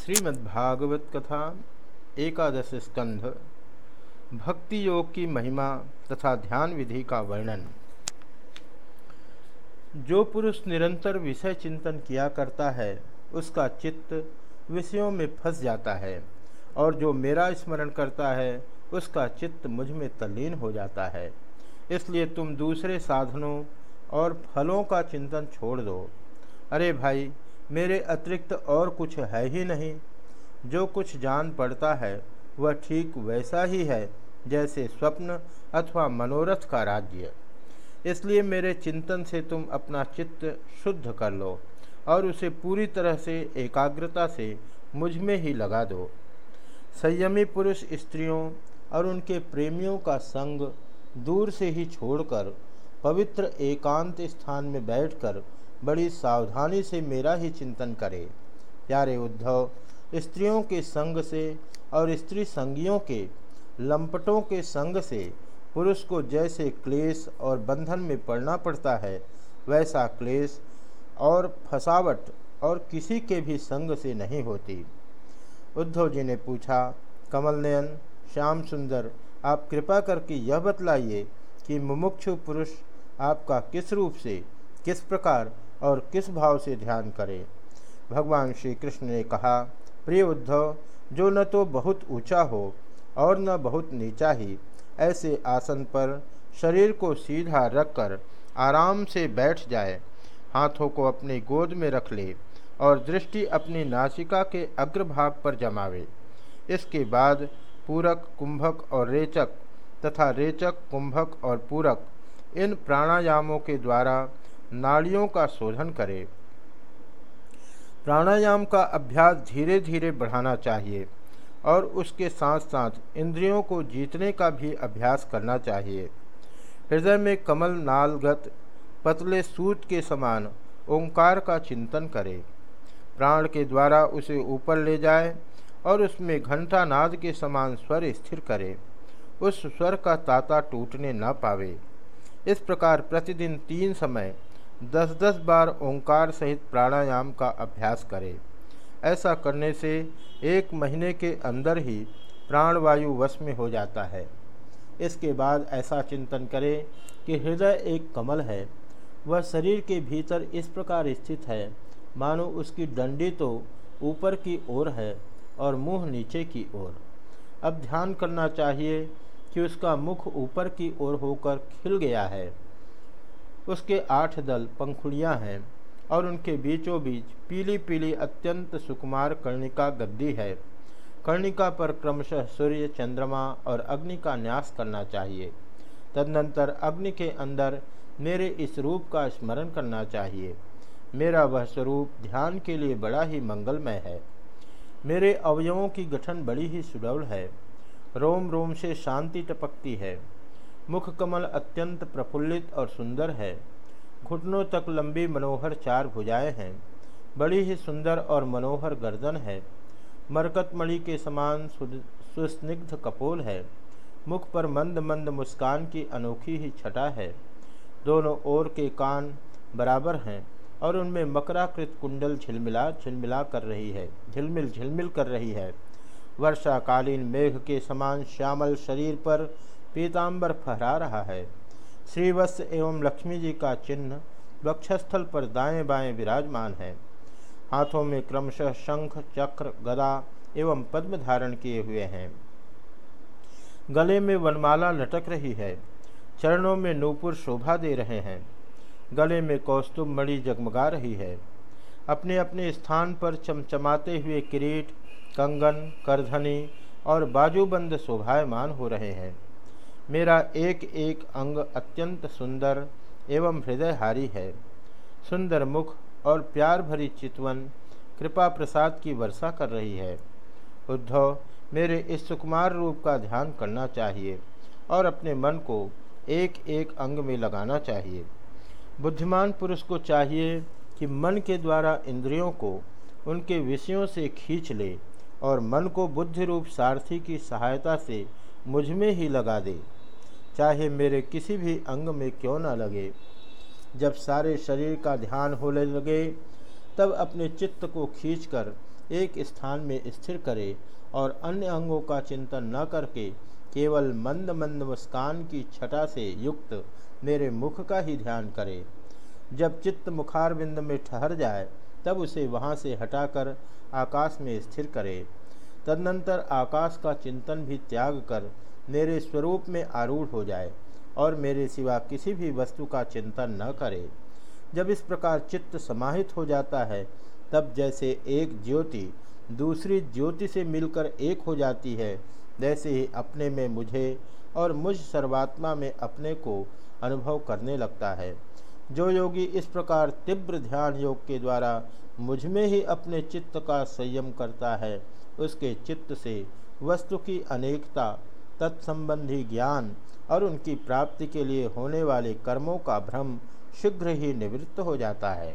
श्रीमद्भागवत कथा एकादश स्कंध भक्ति योग की महिमा तथा ध्यान विधि का वर्णन। जो पुरुष निरंतर विषय चिंतन किया करता है, उसका चित्त विषयों में फंस जाता है और जो मेरा स्मरण करता है, उसका चित्त मुझमें तल्लीन हो जाता है। इसलिए तुम दूसरे साधनों और फलों का चिंतन छोड़ दो। अरे भाई मेरे अतिरिक्त और कुछ है ही नहीं। जो कुछ जान पड़ता है, वह ठीक वैसा ही है, जैसे स्वप्न अथवा मनोरथ का राज्य। इसलिए मेरे चिंतन से तुम अपना चित्त शुद्ध कर लो और उसे पूरी तरह से एकाग्रता से मुझमें ही लगा दो। संयमी पुरुष स्त्रियों और उनके प्रेमियों का संग दूर से ही छोड़कर, पवित्र एकांत स्थान में बैठकर बड़ी सावधानी से मेरा ही चिंतन करे। प्यारे उद्धव, स्त्रियों के संग से और स्त्री संगियों के, लंपटों के संग से पुरुष को जैसे क्लेश और बंधन में पड़ना पड़ता है, वैसा क्लेश और फसावट और किसी के भी संग से नहीं होती। उद्धव जी ने पूछा, कमल नयन, श्याम सुंदर, आप कृपा करके यह बतलाइए कि मुमुक्षु पुरुष आपका किस रूप से, किस प्रकार और किस भाव से ध्यान करें? भगवान श्री कृष्ण ने कहा, प्रिय उद्धव, जो न तो बहुत ऊँचा हो और न बहुत नीचा ही, ऐसे आसन पर शरीर को सीधा रखकर आराम से बैठ जाए, हाथों को अपनी गोद में रख ले और दृष्टि अपनी नासिका के अग्रभाग पर जमावे। इसके बाद पूरक, कुंभक और रेचक तथा रेचक, कुंभक और पूरक इन प्राणायामों के द्वारा नाड़ियों का शोधन करे। प्राणायाम का अभ्यास धीरे धीरे बढ़ाना चाहिए और उसके साथ साथ इंद्रियों को जीतने का भी अभ्यास करना चाहिए। हृदय में कमल नालगत पतले सूत के समान ओंकार का चिंतन करे। प्राण के द्वारा उसे ऊपर ले जाए और उसमें घंटा नाद के समान स्वर स्थिर करे। उस स्वर का ताता टूटने न पावे। इस प्रकार प्रतिदिन तीन समय दस दस बार ओंकार सहित प्राणायाम का अभ्यास करें। ऐसा करने से एक महीने के अंदर ही प्राणवायु वश में हो जाता है। इसके बाद ऐसा चिंतन करें कि हृदय एक कमल है। वह शरीर के भीतर इस प्रकार स्थित है। मानो उसकी डंडी तो ऊपर की ओर है और मुँह नीचे की ओर। अब ध्यान करना चाहिए कि उसका मुख ऊपर की ओर होकर खिल गया है। उसके आठ दल पंखुड़ियाँ हैं और उनके बीचों बीच पीली पीली अत्यंत सुकुमार कर्णिका गद्दी है। कर्णिका पर क्रमशः सूर्य, चंद्रमा और अग्नि का न्यास करना चाहिए। तदनंतर अग्नि के अंदर मेरे इस रूप का स्मरण करना चाहिए। मेरा वह स्वरूप ध्यान के लिए बड़ा ही मंगलमय है। मेरे अवयवों की गठन बड़ी ही सुडौल है। रोम रोम से शांति टपकती है। मुख कमल अत्यंत प्रफुल्लित और सुंदर है। घुटनों तक लंबी मनोहर चार भुजाएँ हैं। बड़ी ही सुंदर और मनोहर गर्दन है। मरकतमणि के समान सुस्निग्ध कपोल है। मुख पर मंद मंद मुस्कान की अनोखी ही छटा है। दोनों ओर के कान बराबर हैं और उनमें मकराकृत कुंडल झिलमिला झिलमिला कर रही है। झिलमिल झिलमिल कर रही है। वर्षाकालीन मेघ के समान श्यामल शरीर पर पीताम्बर फहरा रहा है। श्रीवत्स एवं लक्ष्मी जी का चिन्ह वक्षस्थल पर दाएँ बाएँ विराजमान है। हाथों में क्रमशः शंख, चक्र, गदा एवं पद्म धारण किए हुए हैं। गले में वनमाला लटक रही है। चरणों में नूपुर शोभा दे रहे हैं। गले में कौस्तुभ मणि जगमगा रही है। अपने अपने स्थान पर चमचमाते हुए किरीट, कंगन, करधनी और बाजूबंद शोभायमान हो रहे हैं। मेरा एक एक अंग अत्यंत सुंदर एवं हृदयहारी है। सुंदर मुख और प्यार भरी चितवन कृपा प्रसाद की वर्षा कर रही है। उद्धव, मेरे इस सुकुमार रूप का ध्यान करना चाहिए और अपने मन को एक एक अंग में लगाना चाहिए। बुद्धिमान पुरुष को चाहिए कि मन के द्वारा इंद्रियों को उनके विषयों से खींच ले और मन को बुद्धि रूप सारथी की सहायता से मुझमें ही लगा दे। चाहे मेरे किसी भी अंग में क्यों न लगे। जब सारे शरीर का ध्यान होने लगे, तब अपने चित्त को खींचकर एक स्थान में स्थिर करे और अन्य अंगों का चिंतन न करके केवल मंद मंद मुस्कान की छटा से युक्त मेरे मुख का ही ध्यान करे। जब चित्त मुखार बिंद में ठहर जाए, तब उसे वहाँ से हटाकर आकाश में स्थिर करे। तदनंतर आकाश का चिंतन भी त्याग कर मेरे स्वरूप में आरूढ़ हो जाए और मेरे सिवा किसी भी वस्तु का चिंतन न करे। जब इस प्रकार चित्त समाहित हो जाता है, तब जैसे एक ज्योति दूसरी ज्योति से मिलकर एक हो जाती है, वैसे ही अपने में मुझे और मुझ सर्वात्मा में अपने को अनुभव करने लगता है। जो योगी इस प्रकार तीव्र ध्यान योग के द्वारा मुझमें ही अपने चित्त का संयम करता है, उसके चित्त से वस्तु की अनेकता तत्संबंधी ज्ञान और उनकी प्राप्ति के लिए होने वाले कर्मों का भ्रम शीघ्र ही निवृत्त हो जाता है।